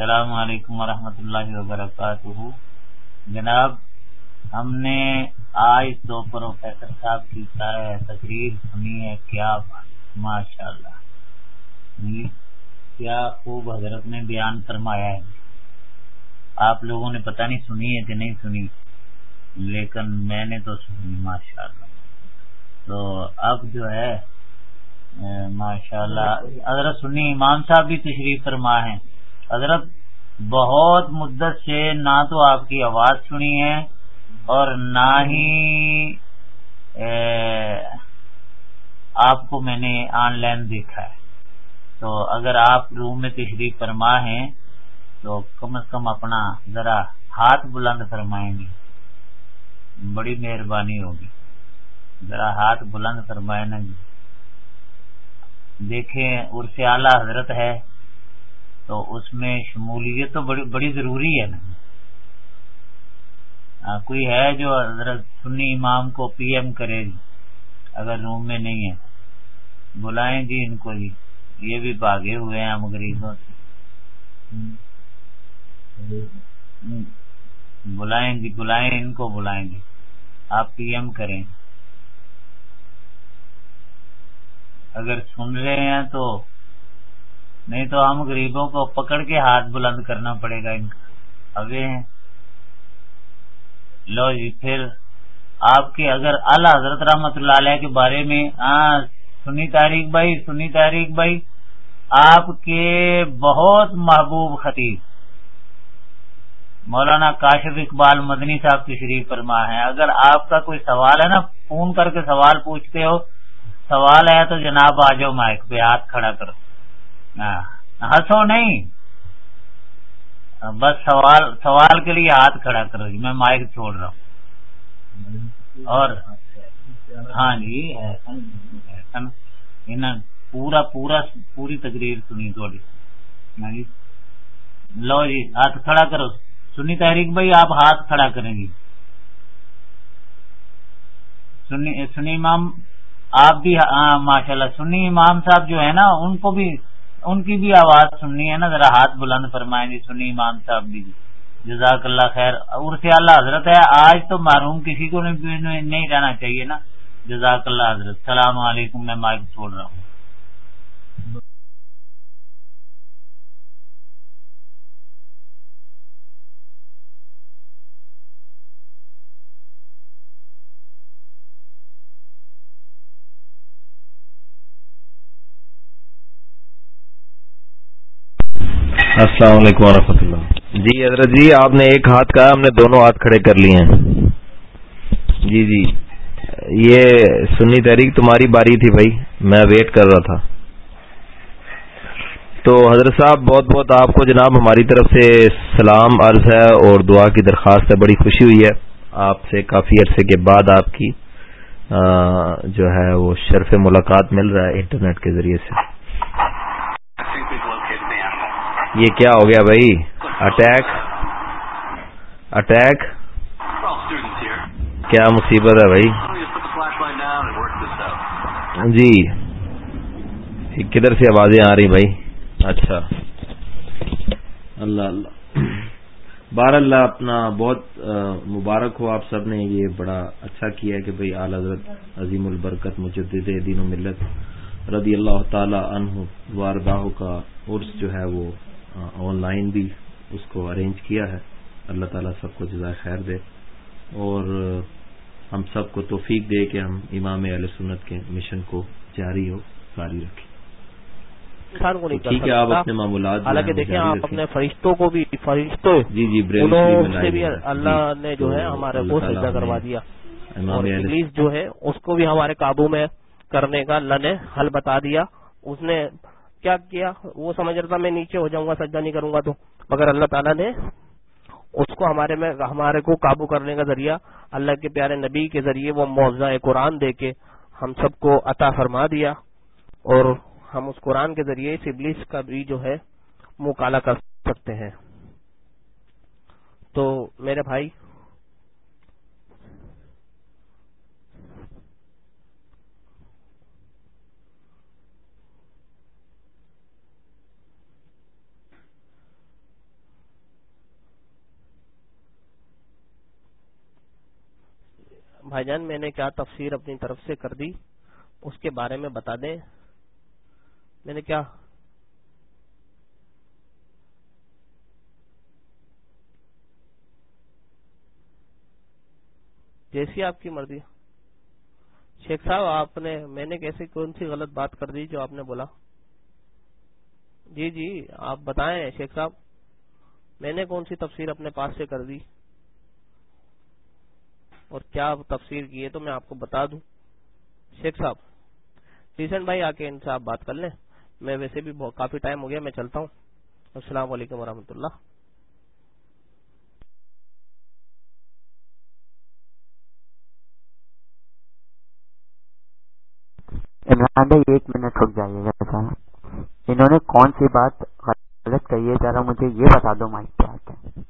السلام علیکم ورحمۃ اللہ وبرکاتہ۔ جناب، ہم نے آج دو پروفیسر صاحب کی تقریر سنی ہے، کیا ماشاء اللہ جی، کیا خوب حضرت نے بیان فرمایا ہے۔ آپ لوگوں نے پتہ نہیں سنی ہے کہ نہیں سنی، لیکن میں نے تو سنی ماشاء اللہ تو اب جو ہے ماشاء اللہ حضرت سنی امام صاحب بھی تشریف فرما ہے حضرت، بہت مدت سے نہ تو آپ کی آواز سنی ہے اور نہ ہی آپ کو میں نے آن لائن دیکھا ہے۔ تو اگر آپ روم میں تشریف فرما ہیں، تو کم از کم اپنا ذرا ہاتھ بلند فرمائیں گے۔ بڑی مہربانی ہوگی۔ ذرا ہاتھ بلند فرمائے نا جی۔ دیکھیں عرف اعلیٰ حضرت ہے۔ تو اس میں شمولیت تو بڑی بڑی ضروری ہے نا۔ ہاں، کوئی ہے جو حضرت سنی امام کو پی ایم کرے گی اگر روم میں نہیں ہے۔ بلائیں گی ان کو جی یہ بھی بھاگے ہوئے ہیں ہم غریبوں سے۔ بلائیں گی بلائیں، ان کو بلائیں گے۔ آپ پی ایم کریں۔ اگر سن رہے ہیں تو نہیں تو ہم غریبوں کو پکڑ کے ہاتھ بلند کرنا پڑے گا ان ابھی ہیں۔ لو جی پھر آپ کے اگر اعلی حضرت رحمت اللہ علیہ کے بارے میں ہاں سنی تاریخ بھائی، سنی تاریخ بھائی، آپ کے بہت محبوب خطیب۔ مولانا کاشف اقبال مدنی صاحب کی شریف فرما ہے اگر آپ کا کوئی سوال ہے نا، فون کر کے سوال پوچھتے ہو، سوال ہے تو جناب آ جاؤ مائک پہ، ہاتھ کھڑا کرو۔ ہنسو نہیں۔ بس سوال سوال کے لیے ہاتھ کھڑا کرو جی میں مائک چھوڑ رہا ہوں۔ اور ہاں جی پورا پورا، پوری تقریر سنی تھوڑی۔ جی، لو جی ہاتھ کھڑا کرو۔ سنی تحریک بھائی، آپ ہاتھ کھڑا کریں جی۔ گی سنی امام، آپ بھی ہاں، ماشاء اللہ سنی امام صاحب جو ہے نا، ان کو بھی ان کی بھی آواز سننی ہے نا، ذرا ہاتھ بلند فرمائیں گے سنی امام صاحب بھی جی۔ جزاک اللہ خیر۔ عرص اللہ حضرت ہے، آج تو معروم کسی کو نہیں رہنا چاہیے نا۔ جزاک اللہ حضرت۔ السلام علیکم، میں مائک چھوڑ رہا ہوں۔ السلام علیکم ورحمۃ اللہ۔ جی حضرت جی آپ نے ایک ہاتھ کہا، ہم نے دونوں ہاتھ کھڑے کر لیے ہیں۔ جی جی۔ یہ سنی تحریک تمہاری باری تھی بھائی، میں ویٹ کر رہا تھا۔ تو حضرت صاحب، بہت بہت آپ کو جناب ہماری طرف سے سلام عرض ہے اور دعا کی درخواست ہے، بڑی خوشی ہوئی ہے۔ آپ سے کافی عرصے کے بعد آپ کی جو ہے وہ شرف ملاقات مل رہا ہے انٹرنیٹ کے ذریعے سے۔ یہ کیا ہو گیا بھائی؟ اٹیک اٹیک کیا مصیبت ہے بھائی؟ جی۔ کدھر سے آوازیں آ رہی بھائی؟ اچھا۔ اللہ اللہ۔ بار اللہ اپنا بہت مبارک ہو آپ سب نے۔ یہ بڑا اچھا کیا ہے کہ بھائی اعلی حضرت عظیم البرکت مجدد دین و ملت رضی اللہ تعالی عنہ وارداہ کا عرس جو ہے وہ آن لائن بھی اس کو ارینج کیا ہے۔ اللہ تعالیٰ سب کو جزائے خیر دے۔ اور ہم سب کو توفیق دے کہ ہم امام علیہ سنت کے مشن کو جاری ہو جاری رکھیں۔ ٹھیک ہے آپ اپنے معمولات حالانکہ دیکھیں آپ اپنے فرشتوں کو بھی فرشتوں جی جی سے بھی اللہ نے جو ہے ہمارے کو سجدہ کروا دیا۔ اور انگلش جو ہے اس کو بھی ہمارے قابو میں کرنے کا اللہ نے حل بتا دیا۔ اس نے کیا کیا؟ وہ سمجھ رہا تھا میں نیچے ہو جاؤں گا، سجدہ نہیں کروں گا تو۔ مگر اللہ تعالیٰ نے اس کو ہمارے میں، ہمارے کو قابو کرنے کا ذریعہ اللہ کے پیارے نبی کے ذریعے وہ معاوضہ قرآن دے کے ہم سب کو عطا فرما دیا اور ہم اس قرآن کے ذریعے اس ابلیس کا بھی جو ہے منہ کالا کر سکتے ہیں۔ تو میرے بھائی بھائی جان، میں نے کیا تفسیر اپنی طرف سے کر دی؟ اس کے بارے میں بتا دیں۔ میں نے کیا؟ جیسی آپ کی مرضی۔ شیخ صاحب، آپ نے، میں نے کیسے کون سی غلط بات کر دی جو آپ نے بولا؟ جی جی آپ بتائیں شیخ صاحب، میں نے کون سی تفسیر اپنے پاس سے کر دی؟ اور کیا تفسیر کی ہے تو میں آپ کو بتا دوں۔ شیخ صاحب ٹیشن بھائی آ کے ان سے آپ بات کر لیں۔ میں ویسے بھی کافی ٹائم ہو گیا، میں چلتا ہوں۔ السلام علیکم ورحمۃ اللہ۔ عمران بھائی، ایک منٹ رک جائیے گا انہوں نے کون سی بات غلط کہی ہے؟ ذرا مجھے یہ بتا دو مائک پہ آ کے۔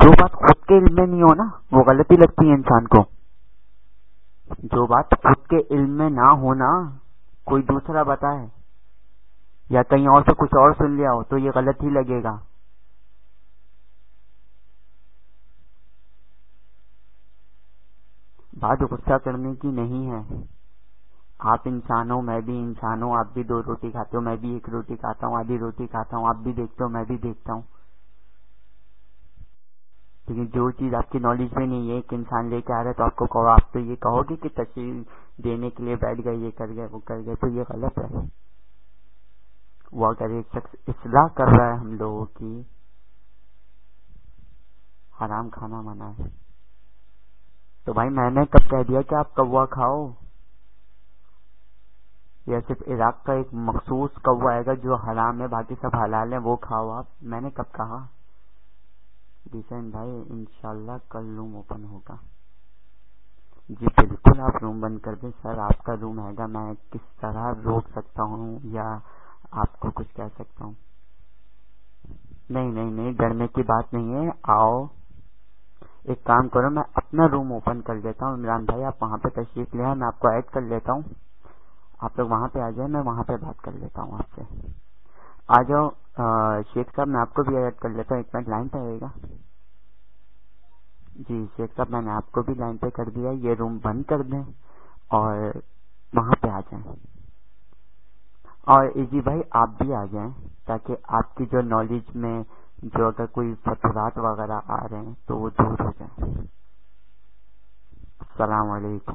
جو بات خود کے علم میں نہیں ہو نا، وہ غلطی لگتی ہے انسان کو۔ جو بات خود کے علم میں نہ ہونا کوئی دوسرا بتائے۔ یا کہیں اور سے کچھ اور سن لیا ہو، تو یہ غلط ہی لگے گا۔ بات غصہ کرنے کی نہیں ہے۔ آپ انسان ہو میں بھی انسان ہوں، آپ بھی دو روٹی کھاتے ہو، میں بھی ایک روٹی کھاتا ہوں، آدھی روٹی کھاتا ہوں، آپ بھی دیکھتے ہو، میں بھی دیکھتا ہوں۔ لیکن جو چیز آپ کی نالج میں نہیں ہے، ایک انسان لے کے آ رہا ہے تو آپ کو کہو، آپ تو یہ کہو گے کہ تشریح دینے کے لیے بیٹھ گئے، یہ کر گئے، وہ کر گئے، تو یہ غلط ہے۔ وہ اگر ایک شخص اصلاح کر رہا ہے ہم لوگوں کی، حرام کھانا منع ہے۔ تو بھائی، میں نے کب کہہ دیا کہ آپ کوا کھاؤ۔ یا صرف عراق کا ایک مخصوص کوا آئے گا جو حرام ہے، باقی سب حلال ہیں، وہ کھاؤ آپ۔ میں نے کب کہا؟ ڈیسین بھائی، انشاءاللہ کل روم اوپن ہوگا۔ جی بالکل آپ روم بند کر دیں۔ سر، آپ کا روم ہے گا میں کس طرح روک سکتا ہوں یا آپ کو کچھ کہہ سکتا ہوں؟ نہیں نہیں نہیں، ڈرنے کی بات نہیں ہے۔ آؤ، ایک کام کرو، میں اپنا روم اوپن کر دیتا ہوں۔ عمران بھائی، آپ وہاں پہ تشریف لے میں آپ کو ایڈ کر لیتا ہوں۔ آپ لوگ وہاں پہ آ جائیں، میں وہاں پہ بات کر لیتا ہوں آپ سے۔ آ جاؤ شیخ صاحب میں آپ کو بھی ایڈ کر لیتا ہوں، ایک منٹ لائن پہ آئے گا۔ جی شیخ صاحب میں نے آپ کو بھی لائن پہ کر دیا، یہ روم بند کر دیں اور وہاں پہ آ جائیں۔ اور جی بھائی، آپ بھی آ جائیں تاکہ آپ کی جو نالج میں جو اگر کوئی فتورات وغیرہ آ رہے ہیں تو وہ دور ہو جائیں۔ السلام علیکم۔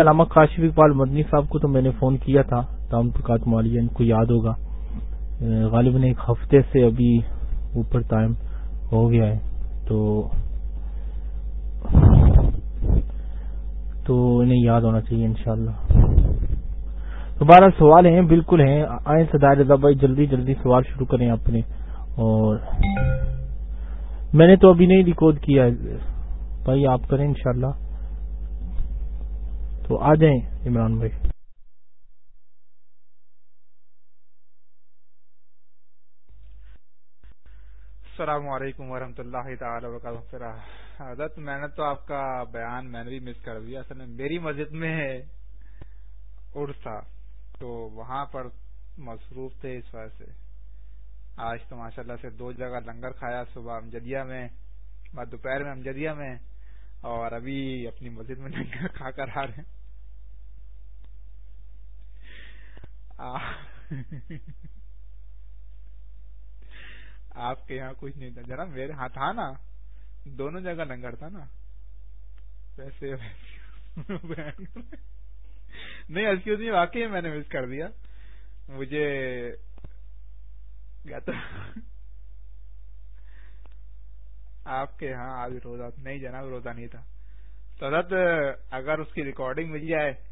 علامہ کاشف اقبال مدنی صاحب کو تو میں نے فون کیا تھا تام پرکات مالیہ، ان کو یاد ہوگا۔ غالباً ایک ہفتے سے ابھی اوپر ٹائم ہو گیا ہے۔ تو تو انہیں یاد ہونا چاہیے انشاءاللہ۔ تو بارہ سوال ہیں، بالکل ہیں۔ آئیں سدائے رضا بھائی، جلدی جلدی سوال شروع کریں اپنے۔ اور میں نے تو ابھی نہیں ریکارڈ کیا بھائی آپ کریں انشاءاللہ۔ تو آ جائیں عمران بھائی۔ السلام علیکم ورحمۃ اللہ تعالی وبرکاتہ۔ حضرت، میں نے تو آپ کا بیان میں نے بھی مس کر دیا۔ اصل میں میری مسجد میں عرس تھا تو وہاں پر مصروف تھے اس وجہ سے۔ آج تو ماشاء اللہ سے دو جگہ لنگر کھایا، صبح امجدیہ میں دوپہر میں امجدیہ میں، اور ابھی اپنی مسجد میں لنگر کھا کر آ رہے ہیں۔ آپ کے یہاں کچھ نہیں تھا۔ جناب میرے ہاں تھا نا۔ دونوں جگہ لنگر تھا نا۔ ویسے نہیں ایکسکیوز نہیں واقعی میں نے مس کر دیا۔ مجھے تو آپ کے ہاں آج روزہ نہیں جناب، روزہ نہیں تھا۔ تو حضرت، اگر اس کی ریکارڈنگ مل جائے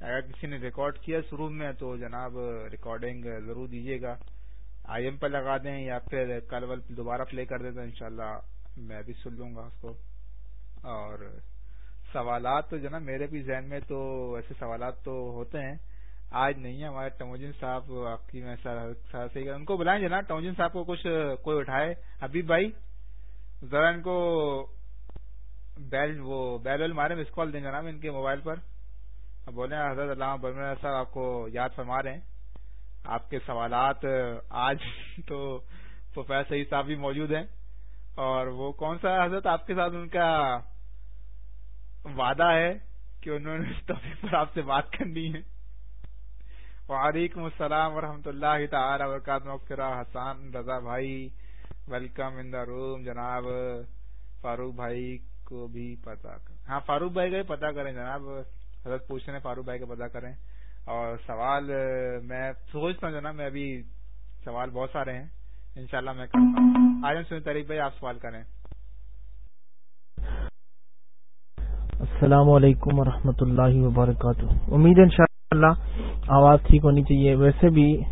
اگر کسی نے ریکارڈ کیا شروع میں تو جناب ریکارڈنگ ضرور دیجیے گا۔ آئی ایم پہ لگا دیں یا پھر کل دوبارہ پلے کر دیں تو انشاءاللہ میں بھی سن لوں گا اس کو۔ اور سوالات تو جناب میرے بھی ذہن میں تو ایسے سوالات تو ہوتے ہیں۔ آج نہیں ہے، ہمارے ٹموجن صاحب، آپ کی میں صحیح ان کو بلائیں جناب ٹموجن صاحب کو کچھ کوئی اٹھائے۔ حبیب بھائی، ذرا ان کو بیل، وہ بیل ویل مارے، مس کال دیں جناب ان کے موبائل پر۔ بولے حضرت علامہ برمر صاحب، آپ کو یاد فرما رہے ہیں، آپ کے سوالات آج تو پروفیسر سعید صاحب بھی موجود ہیں۔ اور وہ کون سا حضرت آپ کے ساتھ؟ ان کا وعدہ ہے کہ انہوں نے اس ٹاپک پر آپ سے بات کرنی ہے۔ وعلیکم السلام ورحمۃ اللہ تعالی وبرکاتہ۔ حسان رضا بھائی، ویلکم ان دا روم جناب۔ فاروق بھائی کو بھی پتا کر ہاں فاروق بھائی کا پتا کریں جناب۔ حضرت پوچھتے ہیں فاروق بھائی کا پتا کریں۔ اور سوال میں سوچتا ہوں جناب، میں ابھی سوال بہت سارے ہیں۔ انشاءاللہ میں کرتا ہوں۔ آج سنی طریق بھائی، آپ سوال کریں۔ السلام علیکم ورحمۃ اللہ وبرکاتہ۔ امید ان شاء آواز ٹھیک ہونی چاہیے۔ ویسے بھی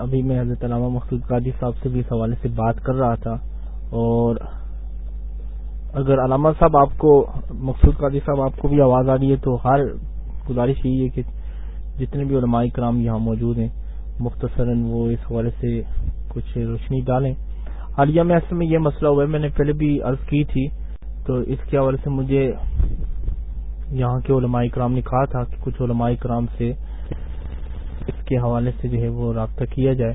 ابھی میں حضرت علامہ مقصود قادی صاحب سے بھی اس حوالے سے بات کر رہا تھا اور اگر علامہ صاحب آپ کو، مقصود قادی صاحب آپ کو بھی آواز آ رہی ہے تو ہر گزارش یہی ہے کہ جتنے بھی علماء کرام یہاں موجود ہیں، مختصراً وہ اس حوالے سے کچھ روشنی ڈالیں۔ حالیہ میں اصل میں یہ مسئلہ ہوا ہے، میں نے پہلے بھی عرض کی تھی، تو اس کے حوالے سے مجھے یہاں کے علماء کرام نے کہا تھا کہ کچھ علماء کرام سے اس کے حوالے سے جو ہے وہ رابطہ کیا جائے۔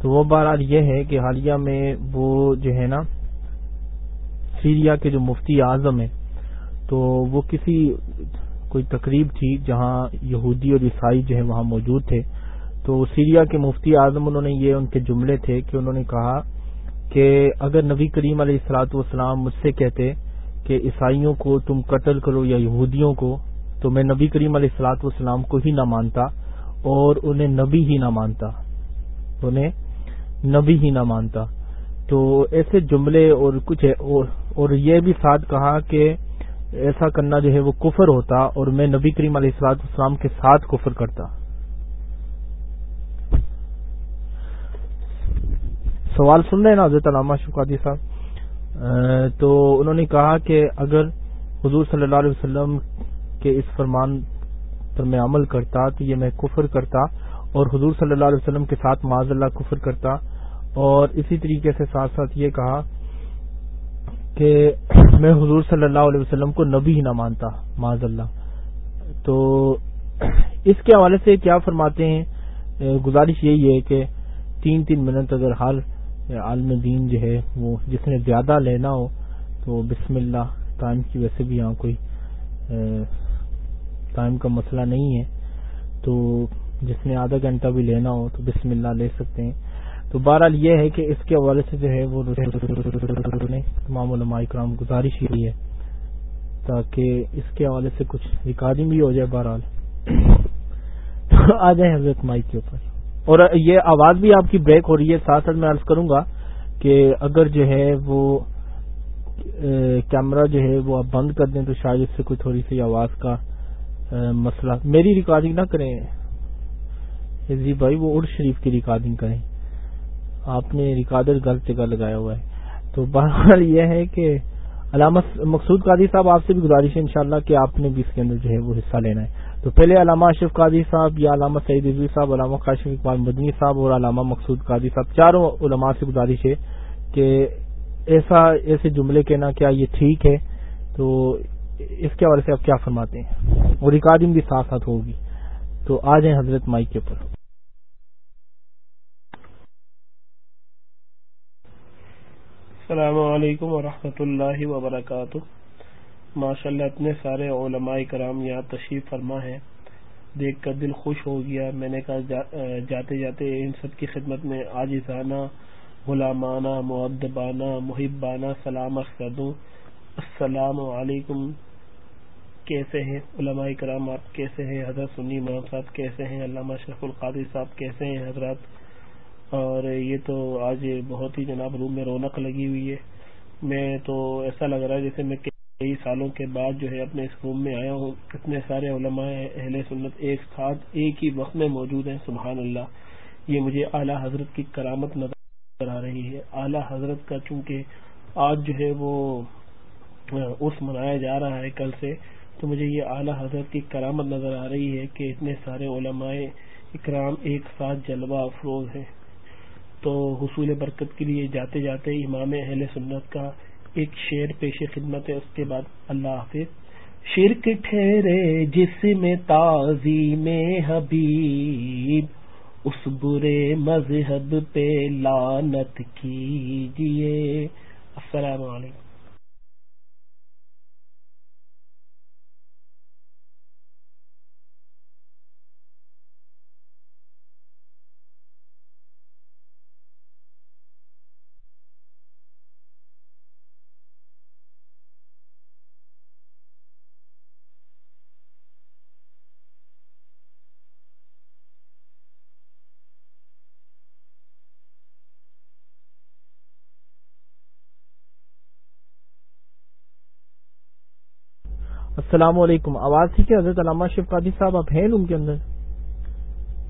تو وہ بہرحال یہ ہے کہ حالیہ میں وہ جو ہے نا سیریا کے جو مفتی اعظم ہیں، تو وہ کسی کوئی تقریب تھی جہاں یہودی اور عیسائی جو ہے وہاں موجود تھے۔ تو سیریا کے مفتی اعظم انہوں نے یہ ان کے جملے تھے کہ انہوں نے کہا کہ اگر نبی کریم علیہ السلاۃ والسلام مجھ سے کہتے کہ عیسائیوں کو تم قتل کرو یا یہودیوں کو، تو میں نبی کریم علیہ السلاۃ والسلام کو ہی نہ مانتا اور انہیں نبی ہی نہ مانتا۔ انہیں نبی ہی نہ مانتا۔ تو ایسے جملے اور کچھ اور اور یہ بھی ساتھ کہا کہ ایسا کرنا جو ہے وہ کفر ہوتا اور میں نبی کریم علیہ السلاط اسلام کے ساتھ کفر کرتا۔ سوال سن رہے ہیں نا حضرت علامہ شکادی صاحب؟ تو انہوں نے کہا کہ اگر حضور صلی اللہ علیہ وسلم کے اس فرمان پر میں عمل کرتا تو یہ میں کفر کرتا اور حضور صلی اللہ علیہ وسلم کے ساتھ معذ اللہ کفر کرتا اور اسی طریقے سے ساتھ ساتھ یہ کہا کہ میں حضور صلی اللہ علیہ وسلم کو نبی ہی نہ مانتا معذ اللہ۔ تو اس کے حوالے سے کیا فرماتے ہیں؟ گزارش یہی ہے کہ تین تین منٹ اگر ہر عالم دین جو ہے وہ جس نے زیادہ لینا ہو، تو بسم اللہ، ٹائم کی ویسے بھی یہاں کوئی ٹائم کا مسئلہ نہیں ہے۔ تو جس نے آدھا گھنٹہ بھی لینا ہو تو بسم اللہ لے سکتے ہیں۔ تو بہرحال یہ ہے کہ اس کے حوالے سے جو ہے وہ تمام علماء کرام گزارش ہی ہے تاکہ اس کے حوالے سے کچھ ریکارڈنگ بھی ہو جائے بہرحال۔ آ جائیں حضرت مائک کے اوپر۔ اور یہ آواز بھی آپ کی بریک ہو رہی ہے، ساتھ ساتھ میں عرض کروں گا کہ اگر جو ہے وہ کیمرہ جو ہے وہ آپ بند کر دیں تو شاید اس سے کوئی تھوڑی سی آواز کا مسئلہ، میری ریکارڈنگ نہ کریں۔ جی بھائی وہ ارد شریف کی ریکارڈنگ کریں۔ آپ نے ریکارڈر غلط جگہ لگایا ہوا ہے۔ تو بہرحال یہ ہے کہ علامہ مقصود قادی صاحب، آپ سے بھی گزارش ہے انشاءاللہ کہ آپ نے بھی اس کے اندر جو ہے وہ حصہ لینا ہے۔ تو پہلے علامہ اشرف قادی صاحب یا علامہ سعید رضوی صاحب، علامہ کاشف اقبال مدنی صاحب اور علامہ مقصود قادی صاحب، چاروں علماء سے گزارش ہے کہ ایسا، ایسے جملے کہنا کیا یہ ٹھیک ہے۔ تو اس کے حوالے سے آپ کیا فرماتے ہیں؟ اور ریکارڈنگ بھی ساتھ ساتھ ہوگی۔ تو آ جائیں حضرت مائک کے اوپر۔ السلام علیکم ورحمۃ اللہ وبرکاتہ۔ ماشاء اللہ اتنے سارے علماء کرام یہاں تشریف فرما ہے دیکھ کر دل خوش ہو گیا۔ میں نے کہا جاتے جاتے ان سب کی خدمت میں آجزانہ غلامانہ معدبانہ محبانہ سلام کر دوں۔ السلام علیکم۔ کیسے ہیں علماء کرام؟ آپ کیسے ہیں؟ حضرت سنی امام صاحب کیسے ہیں؟ علامہ شرف القادی صاحب کیسے ہیں؟ حضرات اور یہ تو آج بہت ہی جناب روم میں رونق لگی ہوئی ہے۔ میں تو ایسا لگ رہا ہے جیسے میں کئی سالوں کے بعد جو ہے اپنے اس روم میں آیا ہوں۔ اتنے سارے علماء اہل سنت ایک ساتھ، ایک ہی وقت میں موجود ہیں، سبحان اللہ۔ یہ مجھے اعلیٰ حضرت کی کرامت نظر آ رہی ہے۔ اعلیٰ حضرت کا چونکہ آج جو ہے وہ اس منایا جا رہا ہے کل سے، تو مجھے یہ اعلیٰ حضرت کی کرامت نظر آ رہی ہے کہ اتنے سارے علماء اکرام ایک ساتھ جلوہ افروز ہیں۔ تو حصول برکت کے لیے جاتے جاتے امام اہل سنت کا ایک شعر پیش خدمت ہے، اس کے بعد اللہ حافظ۔ شرک ٹھہرے جس میں تازی میں حبیب، اس برے مذہب پہ لانت کیجیے۔ السلام علیکم۔ السلام علیکم۔ آواز ٹھیک ہے؟ حضرت علامہ شیف قادی صاحب، آپ ہیں روم کے اندر؟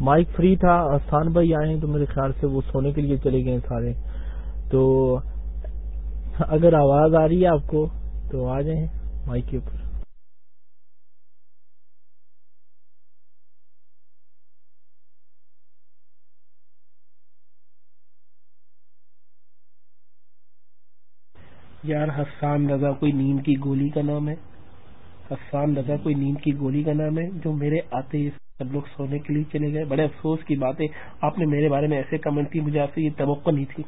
مائک فری تھا آسان بھائی آئے تو میرے خیال سے وہ سونے کے لیے چلے گئے سارے۔ تو اگر آواز آ رہی ہے آپ کو، تو آ جائیں مائک کے اوپر۔ یار حسان رضا، کوئی نیند کی گولی کا نام ہے؟ حسان رضا کوئی نیند کی گولی کا نام ہے، جو میرے آتے ہی سب لوگ سونے کے لیے چلے گئے۔ بڑے افسوس کی بات ہے، آپ نے میرے بارے میں ایسے کمنٹ کی، مجھے آپ سے یہ توقع نہیں تھی۔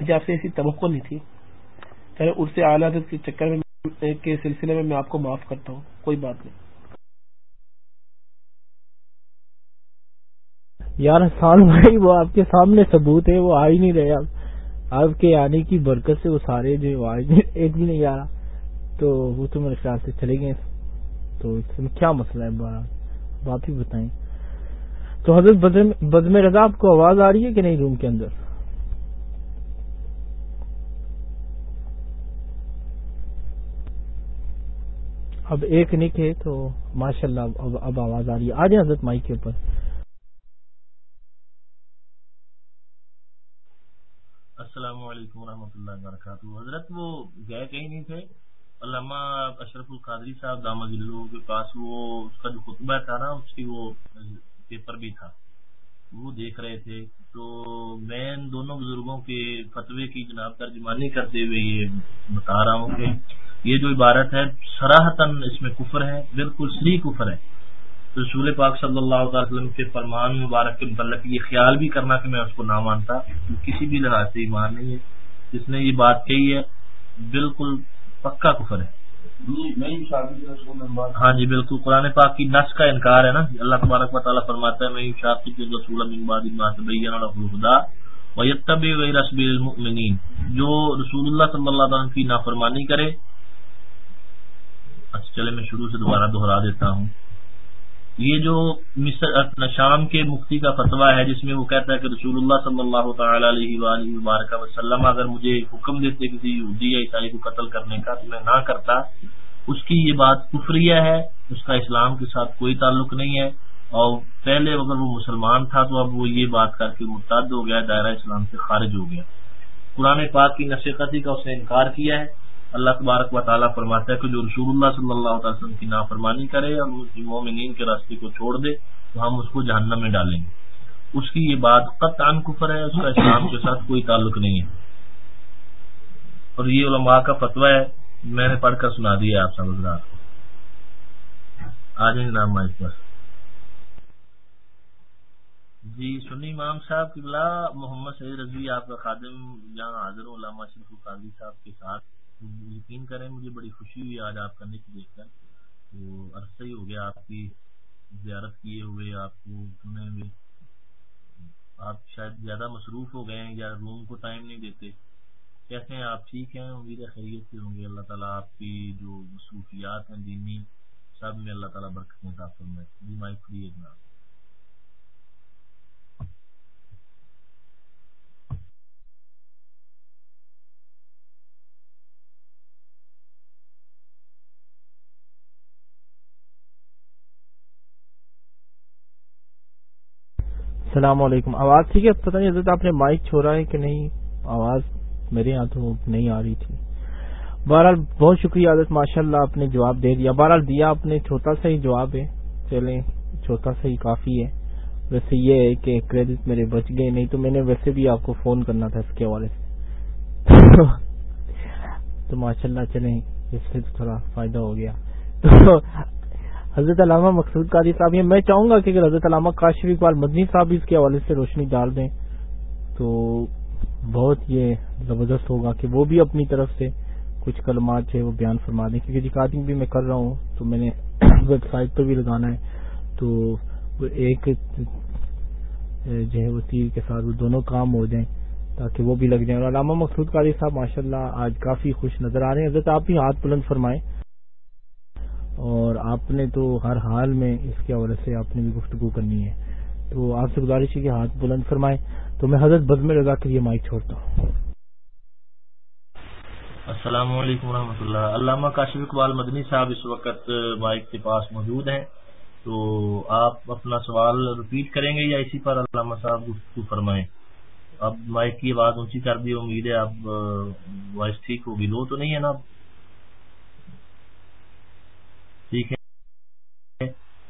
مجھے آپ سے ایسی توقع نہیں تھی۔ چلے اس سے اعلیٰ کے چکر میں کے سلسلے میں میں آپ کو معاف کرتا ہوں۔ کوئی بات نہیں۔ یار، حسان بھائی، وہ آپ کے سامنے ثبوت ہے، وہ آ ہی نہیں رہے۔ آپ کے آنے کی برکت سے وہ سارے جو ایک بھی نہیں آ رہا۔ تو وہ تو میرے خیال سے چلے گئے تو اس میں کیا مسئلہ ہے؟ بارہ آپ ہی بتائیں۔ تو حضرت بزم رضا، آپ کو آواز آ رہی ہے کہ نہیں روم کے اندر؟ اب ایک نک ہے تو ماشاء اللہ اب اب آواز آ رہی ہے۔ آ جائیں حضرت مائی کے اوپر۔ السلام علیکم ورحمۃ اللہ وبرکاتہ۔ حضرت وہ گئے کہیں نہیں تھے؟ علامہ اشرف القادری صاحب دامد اللہ کے پاس وہ اس کا جو خطبہ تھا نا، اس کی وہ پیپر بھی تھا۔ وہ دیکھ رہے تھے۔ تو میں ان دونوں بزرگوں کے فتوے کی جناب ترجمانی کرتے ہوئے یہ بتا رہا ہوں کہ یہ جو عبارت ہے، سراہتاً اس میں کفر ہے، بالکل صحیح کفر ہے۔ رسول پاک صلی اللہ تعالی وسلم کے فرمان مبارک کے متعلق یہ خیال بھی کرنا کہ میں اس کو نہ مانتا کسی بھی لحاظ سے ایمان نہیں ہے۔ جس نے یہ بات کہی ہے، بالکل پکا کفر ہے۔ ہاں جی بالکل۔ قرآن پاک کی نس کا انکار ہے نا۔ اللہ تبارک و تعالیٰ فرماتا ہے میں شاقی رسول خدا ویتب رسب المؤمنین۔ جو رسول اللہ صلی اللہ علیہ وسلم کی نافرمانی کرے۔ اچھا چلے میں شروع سے دوبارہ دوہرا دیتا ہوں۔ یہ جو مصر شام کے مفتی کا فتویٰ ہے جس میں وہ کہتا ہے کہ رسول اللہ صلی اللہ تعالی علیہ وآلہ وبارک وسلم اگر مجھے حکم دیتے کسی یہودی یا عیسائی کو قتل کرنے کا تو میں نہ کرتا، اس کی یہ بات کفریہ ہے، اس کا اسلام کے ساتھ کوئی تعلق نہیں ہے۔ اور پہلے اگر وہ مسلمان تھا تو اب وہ یہ بات کر کے مرتد ہو گیا، دائرہ اسلام سے خارج ہو گیا۔ قرآن پاک کی نشقتی کا اس نے انکار کیا ہے۔ اللہ تبارک و تعالیٰ فرماتا ہے کہ جو رسول اللہ صلی اللہ علیہ وسلم کی نافرمانی کرے اور مومنین کے راستے کو چھوڑ دے، تو ہم اس کو جہنم میں ڈالیں گے۔ اس کی یہ بات قطعا کفر ہے، اس کا اسلام کے ساتھ کوئی تعلق نہیں ہے۔ اور یہ علماء کا فتویٰ ہے، میں نے پڑھ کر سنا دیا آپ سب رات آ جائیں نام مائک پر۔ جی سنی امام صاحب کی بلا محمد سعید رضوی آپ کا خادم جہاں حاضر علامہ شریف قادری صاحب کے ساتھ۔ یقین کریں، مجھے بڑی خوشی ہوئی آج آپ کا نک دیکھ کر۔ تو عرصہ ہی ہو گیا آپ کی زیارت کیے ہوئے، آپ کو سنے ہوئے۔ آپ شاید زیادہ مصروف ہو گئے ہیں یا روم کو ٹائم نہیں دیتے۔ کیسے ہیں؟ آپ ٹھیک ہیں؟ امید خیریت سے ہوں گے۔ اللہ تعالیٰ آپ کی جو مصروفیات ہیں دینی، سب میں اللہ تعالیٰ برکتیں فرمائے۔ جی مائک فری ہے جناب۔ السلام علیکم۔ آواز ٹھیک ہے؟ پتہ نہیں حضرت آپ نے مائک چھوڑا ہے کہ نہیں؟ آواز میرے یہاں تو نہیں آ رہی تھی۔ بہرحال بہت شکریہ حضرت ماشاء اللہ آپ نے جواب دے دیا۔ بہرحال دیا آپ نے، چھوٹا سا ہی جواب ہے۔ چلیں، چھوٹا سا ہی کافی ہے۔ ویسے یہ ہے کہ کریڈٹ میرے بچ گئے، نہیں تو میں نے ویسے بھی آپ کو فون کرنا تھا اس کے حوالے سے۔ تو ماشاء اللہ چلیں، اس سے تھوڑا فائدہ ہو گیا۔ تو حضرت علامہ مقصود قادی صاحب یہ میں چاہوں گا کہ اگر حضرت علامہ کاشف اقبال مدنی صاحب اس کے حوالے سے روشنی ڈال دیں تو بہت یہ زبردست ہوگا کہ وہ بھی اپنی طرف سے کچھ کلمات جو ہے وہ بیان فرما دیں۔ کیونکہ ریکارڈنگ بھی میں کر رہا ہوں تو میں نے ویب سائٹ پر بھی لگانا ہے۔ تو ایک جو ہے وہ تیر کے ساتھ وہ دونوں کام ہو جائیں تاکہ وہ بھی لگ جائیں۔ اور علامہ مقصود قادی صاحب ماشاء اللہ آج کافی خوش نظر آ رہے ہیں۔ حضرت آپ بھی ہاتھ بلند فرمائیں۔ اور آپ نے تو ہر حال میں اس کے حوالے سے آپ نے بھی گفتگو کرنی ہے۔ تو آپ سے گزارش ہے کہ ہاتھ بلند فرمائے تو میں حضرت بد میں لگا کر یہ مائک چھوڑتا ہوں۔ السلام علیکم و اللہ۔ علامہ کاشف اقبال مدنی صاحب اس وقت مائک کے پاس موجود ہیں۔ تو آپ اپنا سوال رپیٹ کریں گے یا اسی پر علامہ صاحب گفتگو فرمائیں؟ اب مائک کی آواز اونچی کر دی، امید ہے اب وائس ٹھیک ہوگی۔ لو تو نہیں ہے نا ٹھیک ہے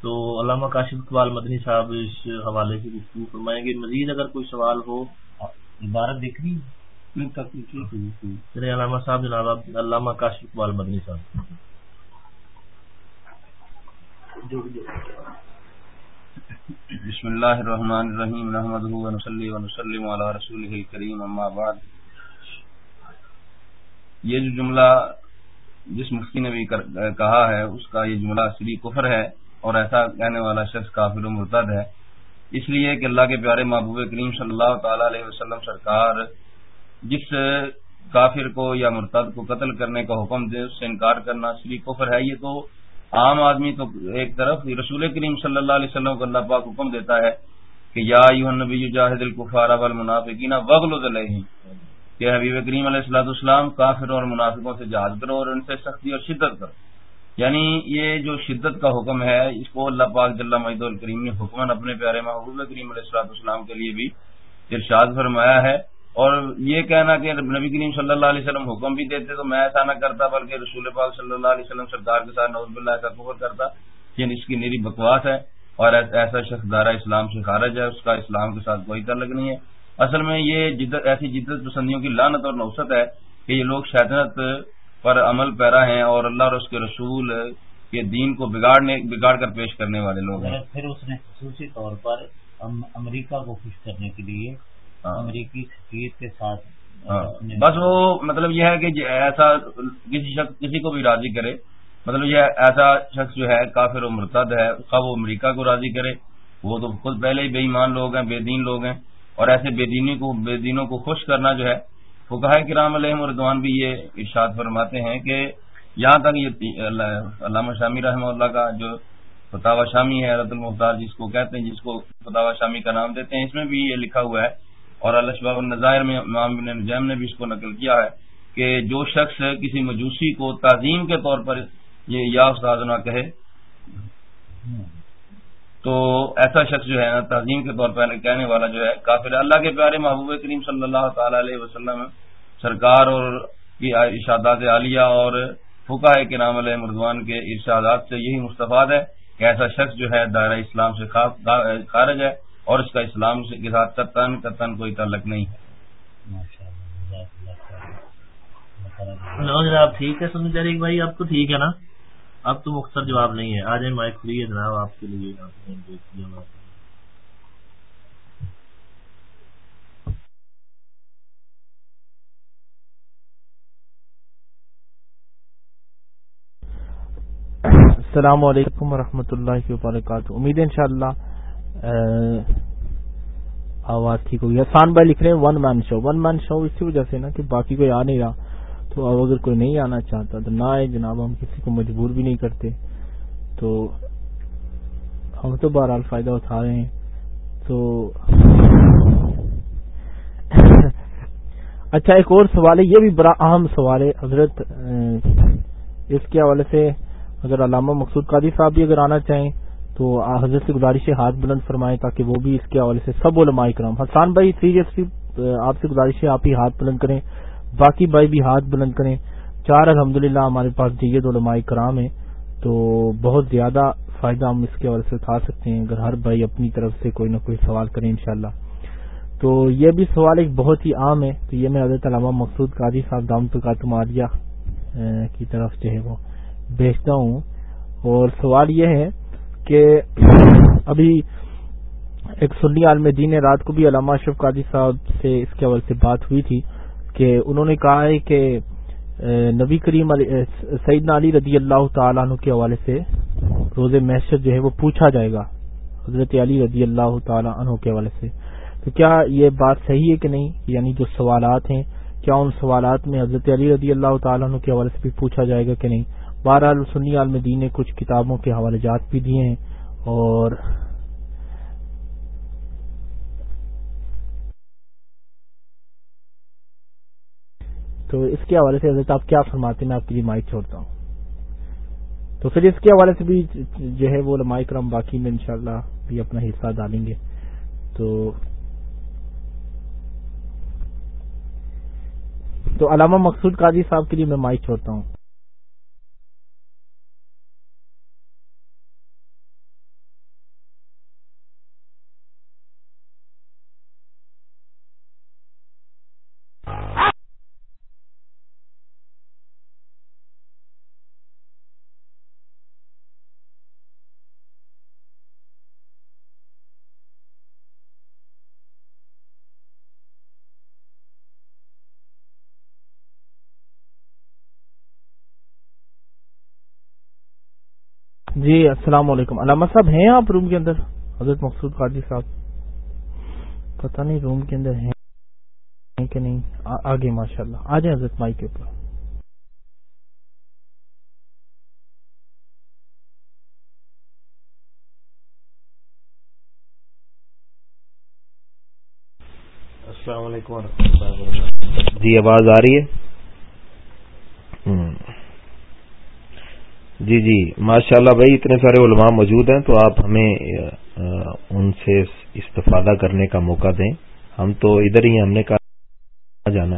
تو علامہ کاشف اقبال مدنی صاحب اس حوالے سے گفتگو فرمائیں گے۔ مزید اگر کوئی سوال ہو عبارت دیکھ چلے علامہ صاحب جناب علامہ کاشف اقبال مدنی صاحب۔ بسم اللہ الرحمن الرحیم ونصلي ونسلم علی رسوله الکریم اما بعد۔ یہ جو جملہ جس مفتی نے بھی کہا ہے اس کا یہ جملہ سری کفر ہے۔ اور ایسا کہنے والا شخص کافر و مرتد ہے۔ اس لیے کہ اللہ کے پیارے محبوب کریم صلی اللہ تعالی علیہ وسلم سرکار جس کافر کو یا مرتد کو قتل کرنے کا حکم دے، اس سے انکار کرنا سری کفر ہے۔ یہ تو عام آدمی تو ایک طرف رسول کریم صلی اللہ علیہ وسلم کو اللہ پاک حکم دیتا ہے کہ یا نبی جاہد الکفار والمنافقین وغلظ علیہم۔ کہ حبیب کریم علیہ السلاۃ السلام کافروں اور منافقوں سے جہاد کرو اور ان سے سختی اور شدت کرو۔ یعنی یہ جو شدت کا حکم ہے، اس کو اللہ پاک جل مجد الکریم نے حکمن اپنے پیارے محبوب کریم علیہ السلاۃ السلام کے لیے بھی ارشاد فرمایا ہے۔ اور یہ کہنا کہ نبی کریم صلی اللہ علیہ وسلم حکم بھی دیتے تو میں ایسا نہ کرتا بلکہ رسول پاک صلی اللہ علیہ وسلم سرکار کے ساتھ نوز اللہ کا کفر کرتا یعنی اس کی میری بکواس ہے۔ اور ایسا شخص دارہ اسلام سے خارج ہے، اس کا اسلام کے ساتھ کوئی تعلق نہیں ہے۔ اصل میں یہ جدت ایسی جدت پسندیوں کی لانت اور نوسط ہے کہ یہ لوگ شیطنت پر عمل پیرا ہیں اور اللہ اور اس کے رسول کے دین کو بگاڑنے بگاڑ کر پیش کرنے والے لوگ ہیں پھر اس نے خصوصی طور پر امریکہ کو خوش کرنے کے لیے ہاں۔ امریکی سفیر کے ساتھ ہاں۔ بس وہ مطلب یہ ہے کہ ایسا کسی شخص کسی کو بھی راضی کرے مطلب یہ ایسا شخص جو ہے کافر و مرتد ہے خواہ وہ امریکہ کو راضی کرے وہ تو خود پہلے ہی بے ایمان لوگ ہیں بے دین لوگ ہیں اور ایسے بے دینی کو بے دینوں کو خوش کرنا جو ہے فکہ کرام علیہ مردوان بھی یہ ارشاد فرماتے ہیں کہ یہاں تک یہ علامہ شامی رحمہ اللہ کا جو فتح شامی ہے رت المختار جس کو کہتے ہیں، جس کو فتح شامی کا نام دیتے ہیں، اس میں بھی یہ لکھا ہوا ہے۔ اور الشباب النظائر میں امام بن نجیم نے بھی اس کو نقل کیا ہے کہ جو شخص کسی مجوسی کو تعظیم کے طور پر یہ یا استاد نہ کہے، تو ایسا شخص جو ہے نا تعظیم کے طور پر کہنے والا جو ہے، کافر اللہ کے پیارے محبوب کریم صلی اللہ تعالی علیہ وسلم سرکار اور کی ارشادات عالیہ اور فکا کے نام علیہ مردوان کے ارشادات سے یہی مستفاد ہے کہ ایسا شخص جو ہے دائرہ اسلام سے خارج ہے اور اس کا اسلام کے ساتھ قطن قطن کوئی تعلق نہیں ہے۔ جناب، ٹھیک ہے سنی بھائی آپ کو ٹھیک ہے نا؟ اب تو مختصر جواب نہیں ہے۔ آج مائک فری ہے جناب، آپ کے لیے۔ السلام علیکم ورحمۃ اللہ وبرکاتہ۔ امید ان شاء اللہ آواز ٹھیک ہوگی۔ حسان بھائی لکھ رہے ہیں ون مین شو ون مین شو اسی وجہ سے نا کہ باقی کوئی آ نہیں رہا۔ تو اب اگر کوئی نہیں آنا چاہتا، تو نہ آئے جناب، ہم کسی کو مجبور بھی نہیں کرتے۔ تو ہم تو بہرحال فائدہ اٹھا رہے ہیں۔ تو اچھا ایک اور سوال ہے، یہ بھی بڑا اہم سوال ہے۔ حضرت اس کے حوالے سے اگر علامہ مقصود قادی صاحب بھی اگر آنا چاہیں تو حضرت سے گزارش ہے ہاتھ بلند فرمائیں تاکہ وہ بھی اس کے حوالے سے سب علماء کرام حسان بھائی سیریسلی آپ سے گزارش ہے آپ ہی ہاتھ بلند کریں، باقی بھائی بھی ہاتھ بلند کریں۔ چار، الحمدللہ ہمارے پاس جید علماء کرام ہیں، تو بہت زیادہ فائدہ ہم اس کے حوالے سے اٹھا سکتے ہیں۔ اگر ہر بھائی اپنی طرف سے کوئی نہ کوئی سوال کریں انشاءاللہ۔ تو یہ بھی سوال ایک بہت ہی عام ہے، تو یہ میں حضرت علامہ مقصود قادی صاحب دام تو کا تماریہ کی طرف جو ہے وہ۔ بھیجتا ہوں۔ اور سوال یہ ہے کہ ابھی ایک سنی عالم دین رات کو بھی علامہ اشرف قادی صاحب سے اس کے حوالے سے بات ہوئی تھی کہ انہوں نے کہا ہے کہ نبی کریم سعید علی رضی اللہ تعالیٰ عنہ کے حوالے سے روز محشر جو ہے وہ پوچھا جائے گا حضرت علی رضی اللہ تعالیٰ عنہ کے حوالے سے۔ تو کیا یہ بات صحیح ہے کہ نہیں؟ یعنی جو سوالات ہیں، کیا ان سوالات میں حضرت علی رضی اللہ تعالیٰ عنہ کے حوالے سے بھی پوچھا جائے گا کہ نہیں؟ بہرحال سنی عالم دین نے کچھ کتابوں کے حوالے جات بھی دیے ہیں اور تو اس کے حوالے سے حضرت آپ کیا فرماتے ہیں؟ میں آپ کے لیے مائک چھوڑتا ہوں۔ تو پھر اس کے حوالے سے بھی جو ہے وہ لمائی کرم باقی میں انشاءاللہ بھی اپنا حصہ ڈالیں گے۔ تو تو علامہ مقصود قاضی صاحب کے لیے میں مائک چھوڑتا ہوں۔ جی السلام علیکم۔ علامہ صاحب ہیں آپ روم کے اندر؟ حضرت مقصود قادی صاحب۔ پتہ نہیں روم کے اندر ہیں کہ نہیں۔ آگے ماشاء اللہ آ جائیں حضرت مائی کے اوپر۔ السلام علیکم جی آواز آ رہی ہے؟ جی جی ماشاء اللہ بھائی، اتنے سارے علماء موجود ہیں تو آپ ہمیں ان سے استفادہ کرنے کا موقع دیں۔ ہم تو ادھر ہی ہم نے کہا جانا۔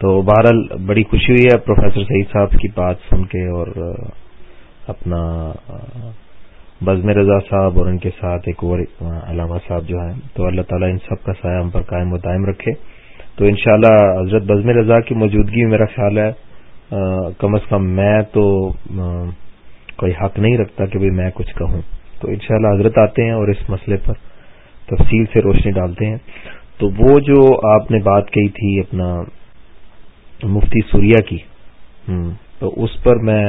تو بہرحال بڑی خوشی ہوئی ہے پروفیسر سعید صاحب کی بات سن کے اور اپنا بزم رضا صاحب اور ان کے ساتھ ایک اور علامہ صاحب جو ہیں۔ تو اللہ تعالیٰ ان سب کا سایہ ہم پر قائم و دائم رکھے۔ تو انشاءاللہ حضرت بزم رضا کی موجودگی میرا خیال ہے کم از کم میں تو کوئی حق نہیں رکھتا کہ بھائی میں کچھ کہوں۔ تو انشاءاللہ حضرت آتے ہیں اور اس مسئلے پر تفصیل سے روشنی ڈالتے ہیں۔ تو وہ جو آپ نے بات کہی تھی اپنا مفتی سوریا کی تو اس پر میں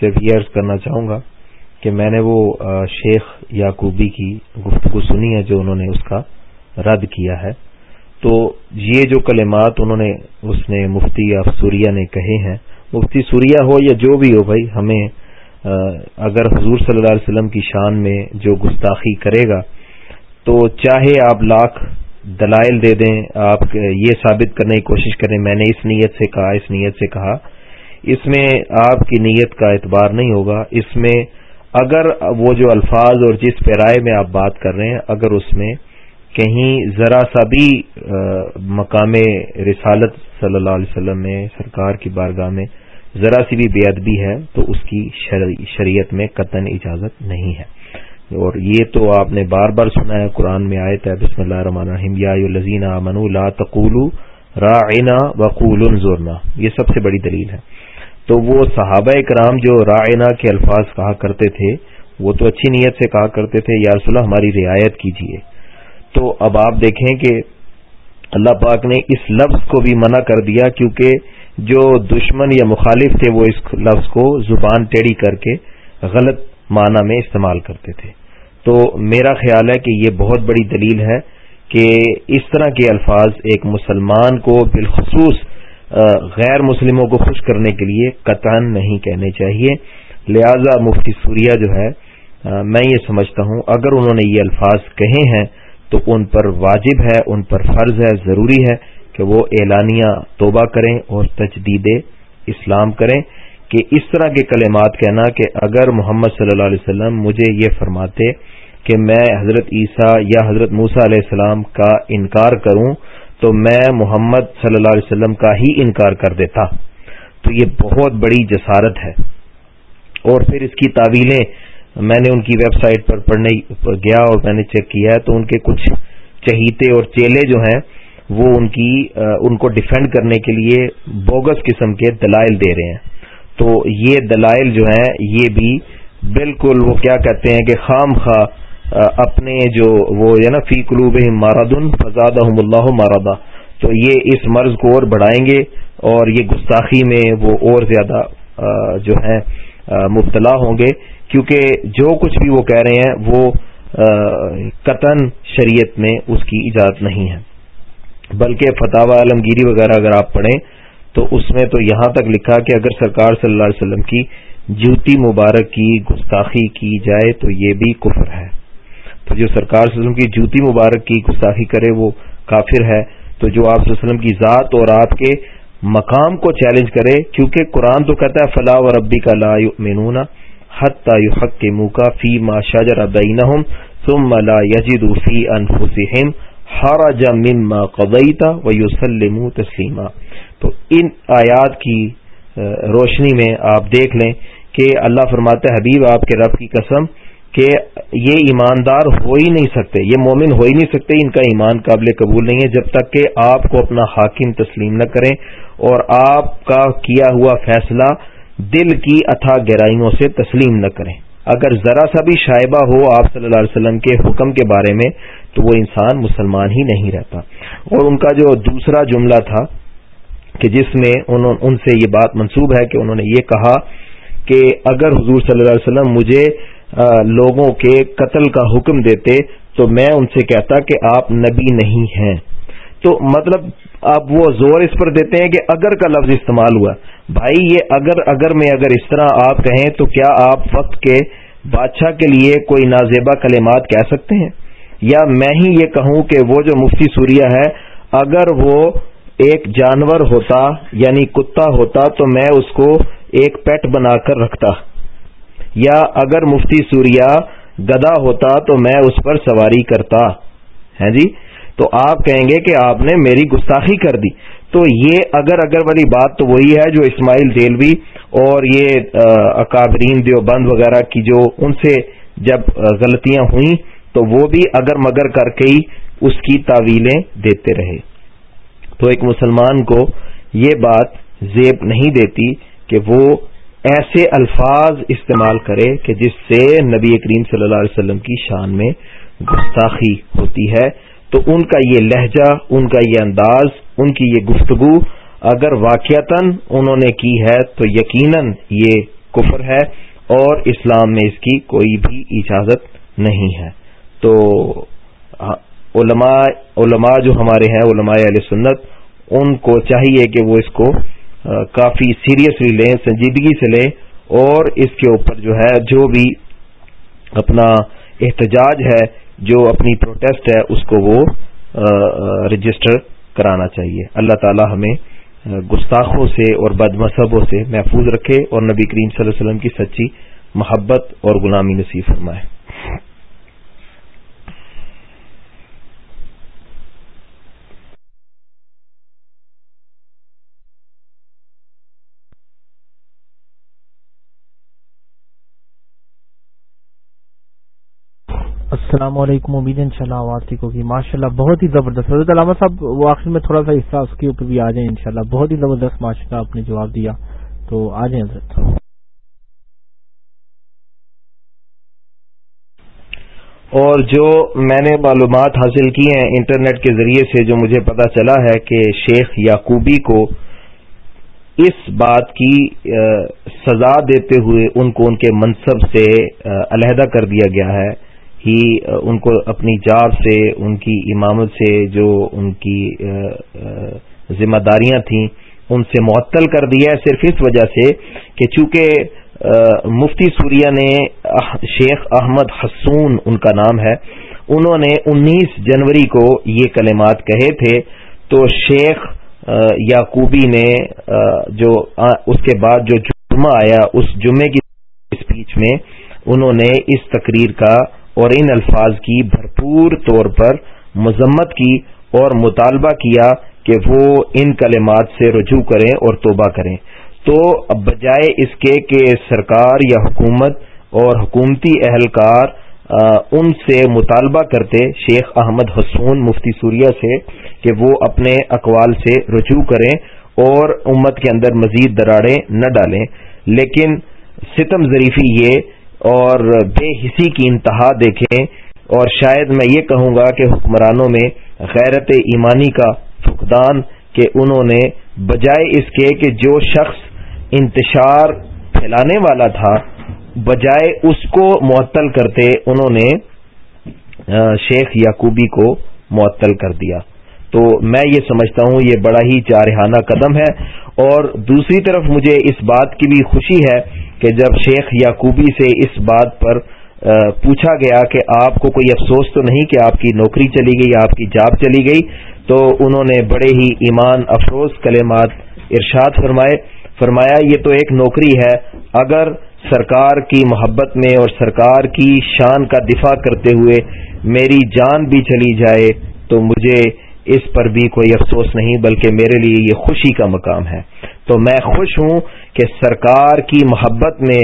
صرف یہ عرض کرنا چاہوں گا کہ میں نے وہ شیخ یعقوبی کی گفتگو سنی ہے جو انہوں نے اس کا رد کیا ہے۔ تو یہ جو کلمات انہوں نے اس نے مفتی افسوریہ نے کہے ہیں، مفتی سوریا ہو یا جو بھی ہو بھائی، ہمیں اگر حضور صلی اللہ علیہ وسلم کی شان میں جو گستاخی کرے گا، تو چاہے آپ لاکھ دلائل دے دیں، آپ یہ ثابت کرنے کی کوشش کریں، میں نے اس نیت سے کہا، اس نیت سے کہا، اس میں آپ کی نیت کا اعتبار نہیں ہوگا، اس میں اگر وہ جو الفاظ اور جس پیرائے میں آپ بات کر رہے ہیں، اگر اس میں کہیں ذرا سا بھی مقام رسالت صلی اللہ علیہ وسلم میں، سرکار کی بارگاہ میں ذرا سی بھی بے ادبی ہے تو اس کی شریعت میں قطن اجازت نہیں ہے۔ اور یہ تو آپ نے بار بار سنا ہے، قرآن میں آئے تھے بسم اللہ الرحمن الرحیم، یا لذین من لا تقول رائنا وقول زورنا یہ سب سے بڑی دلیل ہے۔ تو وہ صحابہ کرام جو رائنا کے الفاظ کہا کرتے تھے، وہ تو اچھی نیت سے کہا کرتے تھے، یا رسول اللہ ہماری رعایت کیجیے تو اب آپ دیکھیں کہ اللہ پاک نے اس لفظ کو بھی منع کر دیا کیونکہ جو دشمن یا مخالف تھے وہ اس لفظ کو زبان ٹیڑھی کر کے غلط معنی میں استعمال کرتے تھے۔ تو میرا خیال ہے کہ یہ بہت بڑی دلیل ہے کہ اس طرح کے الفاظ ایک مسلمان کو بالخصوص غیر مسلموں کو خوش کرنے کے لیے قطن نہیں کہنے چاہیے۔ لہذا مفتی سوریا جو ہے میں یہ سمجھتا ہوں، اگر انہوں نے یہ الفاظ کہے ہیں تو ان پر واجب ہے، ان پر فرض ہے، ضروری ہے کہ وہ اعلانیہ توبہ کریں اور تجدید اسلام کریں کہ اس طرح کے کلمات کہنا کہ اگر محمد صلی اللہ علیہ وسلم مجھے یہ فرماتے کہ میں حضرت عیسیٰ یا حضرت موسا علیہ السلام کا انکار کروں تو میں محمد صلی اللہ علیہ وسلم کا ہی انکار کر دیتا۔ تو یہ بہت بڑی جسارت ہے۔ اور پھر اس کی تعویلیں میں نے ان کی ویب سائٹ پر پڑھنے گیا اور میں نے چیک کیا ہے تو ان کے کچھ چہیتے اور چیلے جو ہیں وہ ان کی ان کو ڈیفینڈ کرنے کے لیے بوگس قسم کے دلائل دے رہے ہیں۔ تو یہ دلائل جو ہیں، یہ بھی بالکل وہ کیا کہتے ہیں کہ خام خواہ اپنے جو وہ ہے نا، فی قلوب مارادن فضاد اللہ مارادا تو یہ اس مرض کو اور بڑھائیں گے اور یہ گستاخی میں وہ اور زیادہ جو ہے مبتلا ہوں گے۔ کیونکہ جو کچھ بھی وہ کہہ رہے ہیں وہ قطن شریعت میں اس کی اجازت نہیں ہے۔ بلکہ فتح عالمگیری وغیرہ اگر آپ پڑھیں تو اس میں تو یہاں تک لکھا کہ اگر سرکار صلی اللہ علیہ وسلم کی جوتی مبارک کی گستاخی کی جائے تو یہ بھی کفر ہے۔ تو جو سرکار صلی اللہ علیہ وسلم کی جوتی مبارک کی گستاخی کرے وہ کافر ہے۔ تو جو آپ صلی اللہ علیہ وسلم کی ذات اور آپ کے مقام کو چیلنج کرے، کیونکہ قرآن تو کہتا ہے فلاح و ربی کا لا مینون حت حق کے منہ کا فی ما شاجر بینہم ثم لا یجد فی انفسہم حرج مما قضیتا ویسلموا تسلیما تو ان آیات کی روشنی میں آپ دیکھ لیں کہ اللہ فرماتا حبیب، آپ کے رب کی قسم کہ یہ ایماندار ہو ہی نہیں سکتے، یہ مومن ہو ہی نہیں سکتے، ان کا ایمان قابل قبول نہیں ہے جب تک کہ آپ کو اپنا حاکم تسلیم نہ کریں اور آپ کا کیا ہوا فیصلہ دل کی اتھا گہرائیوں سے تسلیم نہ کریں۔ اگر ذرا سا بھی شائبہ ہو آپ صلی اللہ علیہ وسلم کے حکم کے بارے میں، تو وہ انسان مسلمان ہی نہیں رہتا۔ اور ان کا جو دوسرا جملہ تھا کہ جس میں ان سے یہ بات منسوب ہے کہ انہوں نے یہ کہا کہ اگر حضور صلی اللہ علیہ وسلم مجھے لوگوں کے قتل کا حکم دیتے، تو میں ان سے کہتا کہ آپ نبی نہیں ہیں۔ تو مطلب اب وہ زور اس پر دیتے ہیں کہ اگر کا لفظ استعمال ہوا۔ بھائی یہ اگر اگر میں اگر اس طرح آپ کہیں تو کیا آپ وقت کے بادشاہ کے لیے کوئی نازیبا کلمات کہہ سکتے ہیں؟ یا میں ہی یہ کہوں کہ وہ جو مفتی سوریا ہے، اگر وہ ایک جانور ہوتا یعنی کتا ہوتا، تو میں اس کو ایک پیٹ بنا کر رکھتا۔ یا اگر مفتی سوریا گدا ہوتا، تو میں اس پر سواری کرتا۔ ہے جی؟ تو آپ کہیں گے کہ آپ نے میری گستاخی کر دی۔ تو یہ اگر اگر والی بات تو وہی ہے جو اسماعیل دلوی اور یہ اکابرین دیوبند وغیرہ کی جو ان سے جب غلطیاں ہوئیں تو وہ بھی اگر مگر کر کے ہی اس کی تعویلیں دیتے رہے۔ تو ایک مسلمان کو یہ بات زیب نہیں دیتی کہ وہ ایسے الفاظ استعمال کرے کہ جس سے نبی کریم صلی اللہ علیہ وسلم کی شان میں گستاخی ہوتی ہے۔ تو ان کا یہ لہجہ، ان کا یہ انداز ان کی یہ گفتگو اگر واقعتاً انہوں نے کی ہے تو یقیناً یہ کفر ہے اور اسلام میں اس کی کوئی بھی اجازت نہیں ہے۔ تو علماء علماء جو ہمارے ہیں، علماء علیہ سنت، ان کو چاہیے کہ وہ اس کو کافی سیریسلی لیں، سنجیدگی سے لیں اور اس کے اوپر جو ہے، جو بھی اپنا احتجاج ہے، جو اپنی پروٹیسٹ ہے، اس کو وہ رجسٹر کرانا چاہیے۔ اللہ تعالی ہمیں گستاخوں سے اور بد مذہبوں سے محفوظ رکھے اور نبی کریم صلی اللہ علیہ وسلم کی سچی محبت اور غلامی نصیب فرمائے۔ السلام علیکم، امید ان شاء اللہ آواز ٹھیک ہوگی ماشاء اللہ بہت ہی زبردست۔ حضرت علامہ صاحب، وہ آخر میں تھوڑا سا حصہ اس کے اوپر بھی آ جائیں ان شاء اللہ بہت ہی زبردست ماشاء اللہ آپ نے جواب دیا۔ تو آ جائیں حضرت اور جو میں نے معلومات حاصل کی ہیں انٹرنیٹ کے ذریعے سے، جو مجھے پتا چلا ہے کہ شیخ یعقوبی کو اس بات کی سزا دیتے ہوئے ان کو ان کے منصب سے علیحدہ کر دیا گیا ہے۔ ہی ان کو اپنی جاب سے، ان کی امامت سے جو ان کی ذمہ داریاں تھیں، ان سے معطل کر دیا ہے صرف اس وجہ سے کہ چونکہ مفتی سوریا نے شیخ احمد حسون ان کا نام ہے، انہوں نے انیس جنوری کو یہ کلمات کہے تھے تو شیخ یعقوبی نے جو اس کے بعد جو جمعہ آیا، اس جمعے کی اسپیچ میں انہوں نے اس تقریر کا اور ان الفاظ کی بھرپور طور پر مذمت کی اور مطالبہ کیا کہ وہ ان کلمات سے رجوع کریں اور توبہ کریں۔ تو بجائے اس کے کہ سرکار یا حکومت اور حکومتی اہلکار ان سے مطالبہ کرتے، شیخ احمد حسون مفتی سوریہ سے کہ وہ اپنے اقوال سے رجوع کریں اور امت کے اندر مزید دراڑیں نہ ڈالیں۔ لیکن ستم ظریفی یہ اور بے حسی کی انتہا دیکھیں اور شاید میں یہ کہوں گا کہ حکمرانوں میں غیرت ایمانی کا فقدان کہ انہوں نے بجائے اس کے کہ جو شخص انتشار پھیلانے والا تھا، بجائے اس کو معطل کرتے انہوں نے شیخ یعقوبی کو معطل کر دیا۔ تو میں یہ سمجھتا ہوں، یہ بڑا ہی جارحانہ قدم ہے۔ اور دوسری طرف مجھے اس بات کی بھی خوشی ہے کہ جب شیخ یعقوبی سے اس بات پر پوچھا گیا کہ آپ کو کوئی افسوس تو نہیں کہ آپ کی نوکری چلی گئی آپ کی جاب چلی گئی، تو انہوں نے بڑے ہی ایمان افروز کلمات ارشاد فرمائے۔ فرمایا، یہ تو ایک نوکری ہے، اگر سرکار کی محبت میں اور سرکار کی شان کا دفاع کرتے ہوئے میری جان بھی چلی جائے، تو مجھے اس پر بھی کوئی افسوس نہیں، بلکہ میرے لیے یہ خوشی کا مقام ہے۔ تو میں خوش ہوں کہ سرکار کی محبت میں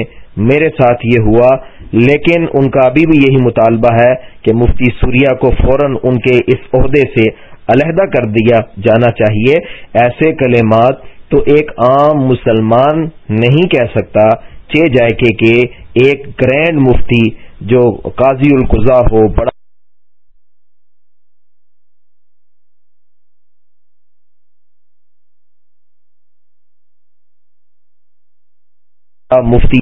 میرے ساتھ یہ ہوا، لیکن ان کا ابھی بھی یہی مطالبہ ہے کہ مفتی سوریا کو فوراً ان کے اس عہدے سے علیحدہ کر دیا جانا چاہیے۔ ایسے کلمات تو ایک عام مسلمان نہیں کہہ سکتا۔ چے جائے کہ ایک گرینڈ مفتی جو قاضی القضا ہو، بڑا مفتی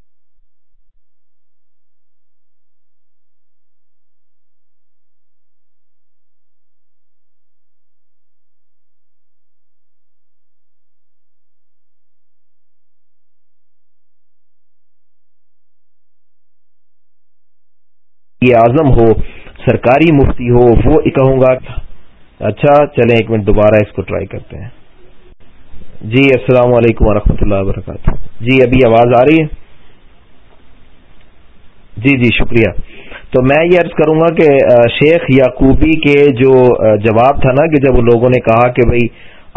اعظم ہو، سرکاری مفتی ہو، وہ کہوں گا۔ اچھا چلیں ایک منٹ دوبارہ اس کو ٹرائی کرتے ہیں۔ جی السلام علیکم ورحمۃ اللہ وبرکاتہ۔ جی ابھی آواز آ رہی ہے۔ جی جی شکریہ۔ تو میں یہ عرض کروں گا کہ شیخ یعقوبی کے جو جواب تھا نا کہ جب لوگوں نے کہا کہ بھائی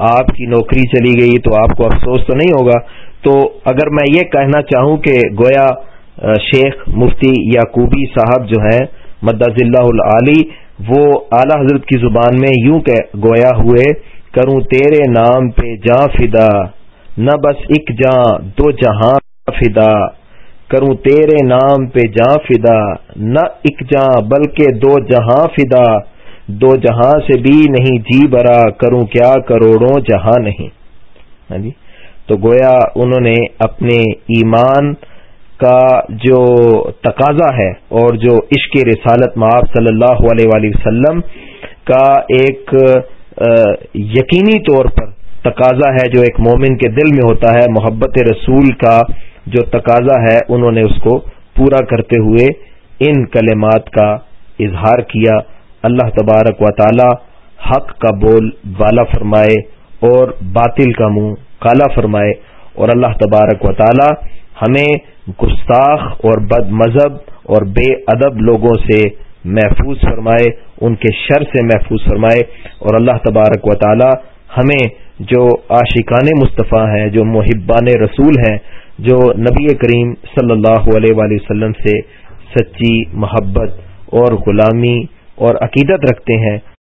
آپ کی نوکری چلی گئی تو آپ کو افسوس تو نہیں ہوگا، تو اگر میں یہ کہنا چاہوں کہ گویا شیخ مفتی یعقوبی صاحب جو ہیں مدض اللہ العلی وہ اعلی حضرت کی زبان میں یوں کہ گویا ہوئے، کروں تیرے نام پہ جاں فدا۔ نہ بس ایک جاں دو جہاں فدا۔ کروں تیرے نام پہ جاں فدا۔ نہ ایک جاں بلکہ دو جہاں فدا۔ دو جہاں سے بھی نہیں جی برا۔ کروں کیا کروڑوں جہاں نہیں۔ ہاں جی؟ تو گویا انہوں نے اپنے ایمان کا جو تقاضا ہے اور جو عشق رسالت معاف صلی اللہ علیہ وآلہ وسلم کا ایک یقینی طور پر تقاضا ہے جو ایک مومن کے دل میں ہوتا ہے، محبت رسول کا جو تقاضا ہے، انہوں نے اس کو پورا کرتے ہوئے ان کلمات کا اظہار کیا۔ اللہ تبارک و تعالی حق کا بول بالا فرمائے اور باطل کا منہ کالا فرمائے۔ اور اللہ تبارک و تعالی ہمیں گستاخ اور بد مذہب اور بے ادب لوگوں سے محفوظ فرمائے، ان کے شر سے محفوظ فرمائے۔ اور اللہ تبارک و تعالی ہمیں جو عاشقان مصطفیٰ ہیں، جو محبان رسول ہیں، جو نبی کریم صلی اللہ علیہ وآلہ وسلم سے سچی محبت اور غلامی اور عقیدت رکھتے ہیں۔